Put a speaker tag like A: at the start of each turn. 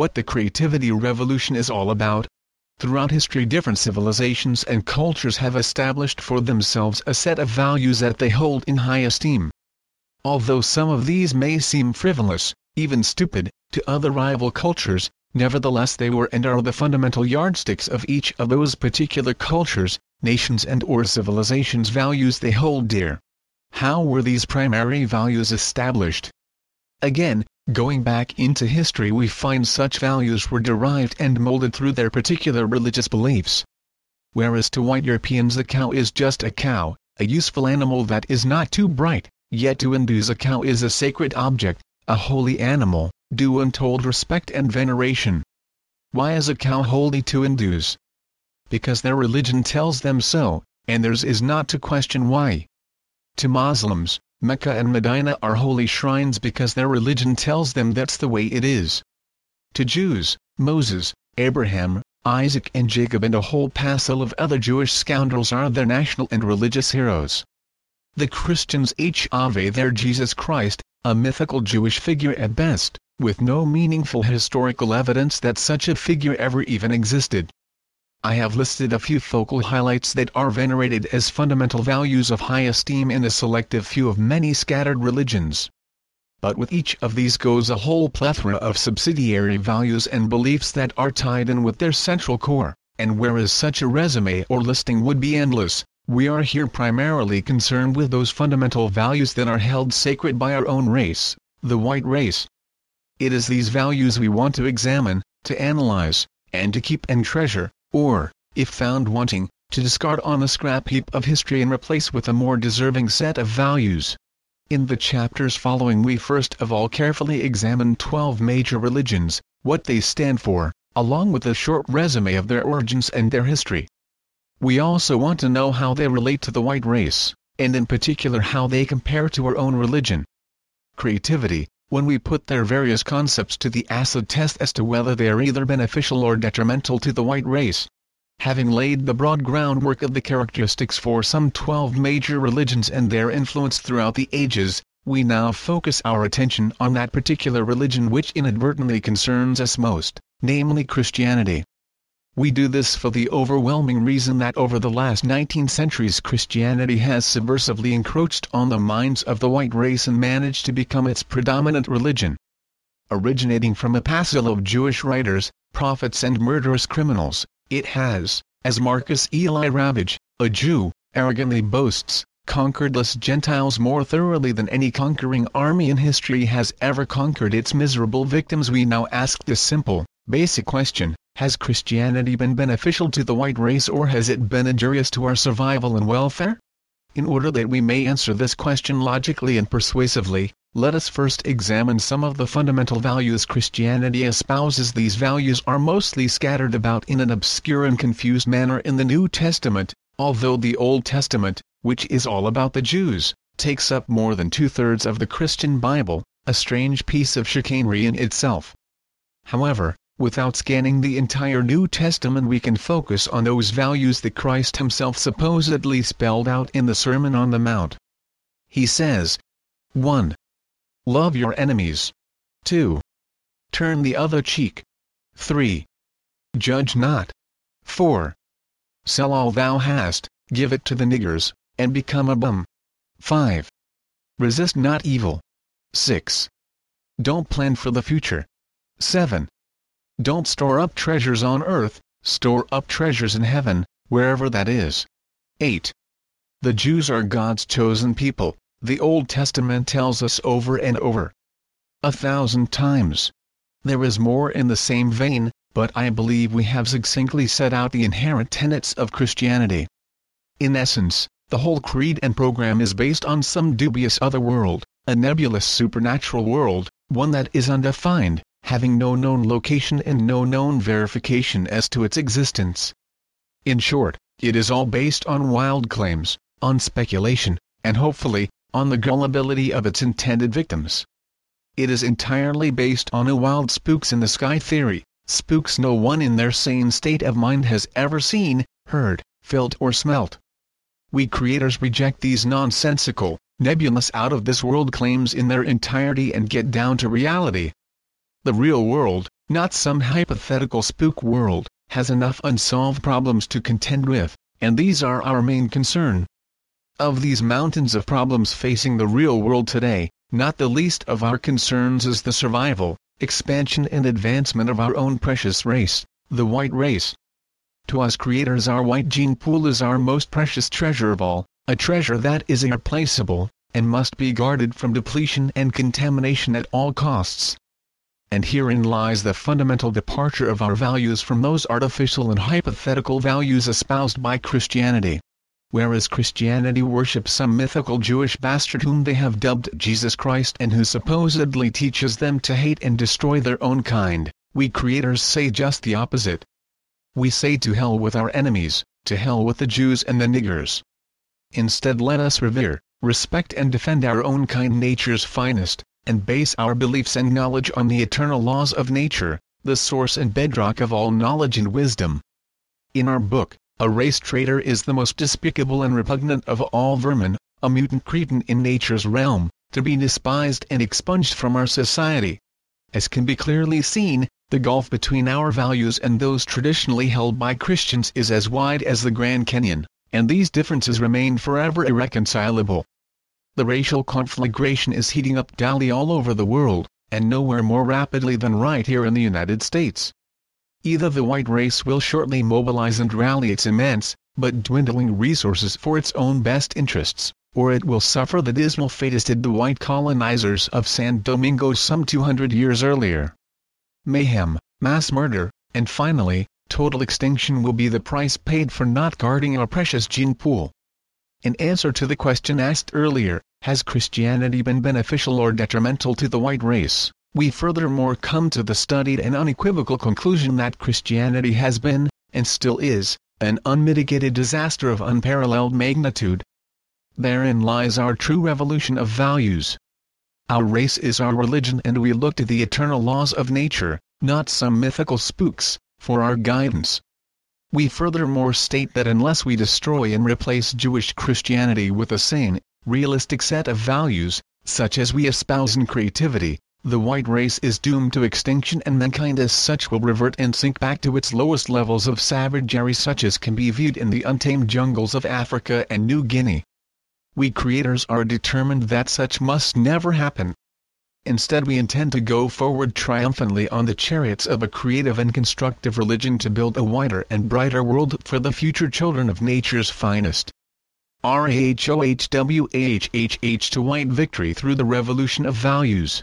A: what the creativity revolution is all about. Throughout history different civilizations and cultures have established for themselves a set of values that they hold in high esteem. Although some of these may seem frivolous, even stupid, to other rival cultures, nevertheless they were and are the fundamental yardsticks of each of those particular cultures, nations and or civilizations values they hold dear. How were these primary values established? Again, going back into history we find such values were derived and molded through their particular religious beliefs. Whereas to white Europeans a cow is just a cow, a useful animal that is not too bright, yet to Hindus a cow is a sacred object, a holy animal, due untold respect and veneration. Why is a cow holy to Hindus? Because their religion tells them so, and theirs is not to question why. To Muslims, Mecca and Medina are holy shrines because their religion tells them that's the way it is. To Jews, Moses, Abraham, Isaac and Jacob and a whole passel of other Jewish scoundrels are their national and religious heroes. The Christians each ave their Jesus Christ, a mythical Jewish figure at best, with no meaningful historical evidence that such a figure ever even existed. I have listed a few focal highlights that are venerated as fundamental values of high esteem in a selective few of many scattered religions. But with each of these goes a whole plethora of subsidiary values and beliefs that are tied in with their central core, and whereas such a resume or listing would be endless, we are here primarily concerned with those fundamental values that are held sacred by our own race, the white race. It is these values we want to examine, to analyze, and to keep and treasure, or, if found wanting, to discard on the scrap heap of history and replace with a more deserving set of values. In the chapters following we first of all carefully examine 12 major religions, what they stand for, along with a short resume of their origins and their history. We also want to know how they relate to the white race, and in particular how they compare to our own religion. Creativity, when we put their various concepts to the acid test as to whether they are either beneficial or detrimental to the white race. Having laid the broad groundwork of the characteristics for some 12 major religions and their influence throughout the ages, we now focus our attention on that particular religion which inadvertently concerns us most, namely Christianity. We do this for the overwhelming reason that over the last 19 centuries Christianity has subversively encroached on the minds of the white race and managed to become its predominant religion. Originating from a passel of Jewish writers, prophets and murderous criminals, it has, as Marcus Eli Ravage, a Jew, arrogantly boasts, conquered us Gentiles more thoroughly than any conquering army in history has ever conquered its miserable victims we now ask the simple, basic question, has Christianity been beneficial to the white race or has it been injurious to our survival and welfare? In order that we may answer this question logically and persuasively, let us first examine some of the fundamental values Christianity espouses. These values are mostly scattered about in an obscure and confused manner in the New Testament, although the Old Testament, which is all about the Jews, takes up more than two-thirds of the Christian Bible, a strange piece of chicanery in itself. However, Without scanning the entire New Testament we can focus on those values that Christ himself supposedly spelled out in the Sermon on the Mount. He says, 1. Love your enemies. 2. Turn the other cheek. 3. Judge not. 4. Sell all thou hast, give it to the niggers, and become a bum. 5. Resist not evil. 6. Don't plan for the future. 7. Don't store up treasures on earth, store up treasures in heaven, wherever that is. 8. The Jews are God's chosen people, the Old Testament tells us over and over. A thousand times. There is more in the same vein, but I believe we have succinctly set out the inherent tenets of Christianity. In essence, the whole creed and program is based on some dubious other world, a nebulous supernatural world, one that is undefined, having no known location and no known verification as to its existence. In short, it is all based on wild claims, on speculation, and hopefully, on the gullibility of its intended victims. It is entirely based on a wild spooks in the sky theory, spooks no one in their sane state of mind has ever seen, heard, felt or smelt. We creators reject these nonsensical, nebulous out-of-this-world claims in their entirety and get down to reality, the real world, not some hypothetical spook world, has enough unsolved problems to contend with, and these are our main concern. Of these mountains of problems facing the real world today, not the least of our concerns is the survival, expansion and advancement of our own precious race, the white race. To us creators our white gene pool is our most precious treasure of all, a treasure that is irreplaceable, and must be guarded from depletion and contamination at all costs. And herein lies the fundamental departure of our values from those artificial and hypothetical values espoused by Christianity whereas Christianity worships some mythical Jewish bastard whom they have dubbed Jesus Christ and who supposedly teaches them to hate and destroy their own kind, we creators say just the opposite. We say to hell with our enemies, to hell with the Jews and the niggers. Instead let us revere, respect and defend our own kind nature's finest, and base our beliefs and knowledge on the eternal laws of nature, the source and bedrock of all knowledge and wisdom. In our book, a race traitor is the most despicable and repugnant of all vermin, a mutant cretin in nature's realm, to be despised and expunged from our society. As can be clearly seen, the gulf between our values and those traditionally held by Christians is as wide as the Grand Canyon, and these differences remain forever irreconcilable. The racial conflagration is heating up daily all over the world, and nowhere more rapidly than right here in the United States. Either the white race will shortly mobilize and rally its immense, but dwindling resources for its own best interests, or it will suffer the dismal fate as did the white colonizers of San Domingo some 200 years earlier. Mayhem, mass murder, and finally, total extinction will be the price paid for not guarding our precious gene pool. In answer to the question asked earlier, has Christianity been beneficial or detrimental to the white race? We furthermore come to the studied and unequivocal conclusion that Christianity has been, and still is, an unmitigated disaster of unparalleled magnitude. Therein lies our true revolution of values. Our race is our religion and we look to the eternal laws of nature, not some mythical spooks, for our guidance. We furthermore state that unless we destroy and replace Jewish Christianity with a sane, realistic set of values, such as we espouse in creativity, the white race is doomed to extinction and mankind as such will revert and sink back to its lowest levels of savagery such as can be viewed in the untamed jungles of Africa and New Guinea. We creators are determined that such must never happen. Instead we intend to go forward triumphantly on the chariots of a creative and constructive religion to build a wider and brighter world for the future children of nature's finest. RAHOWAHHH to white victory through the revolution of values.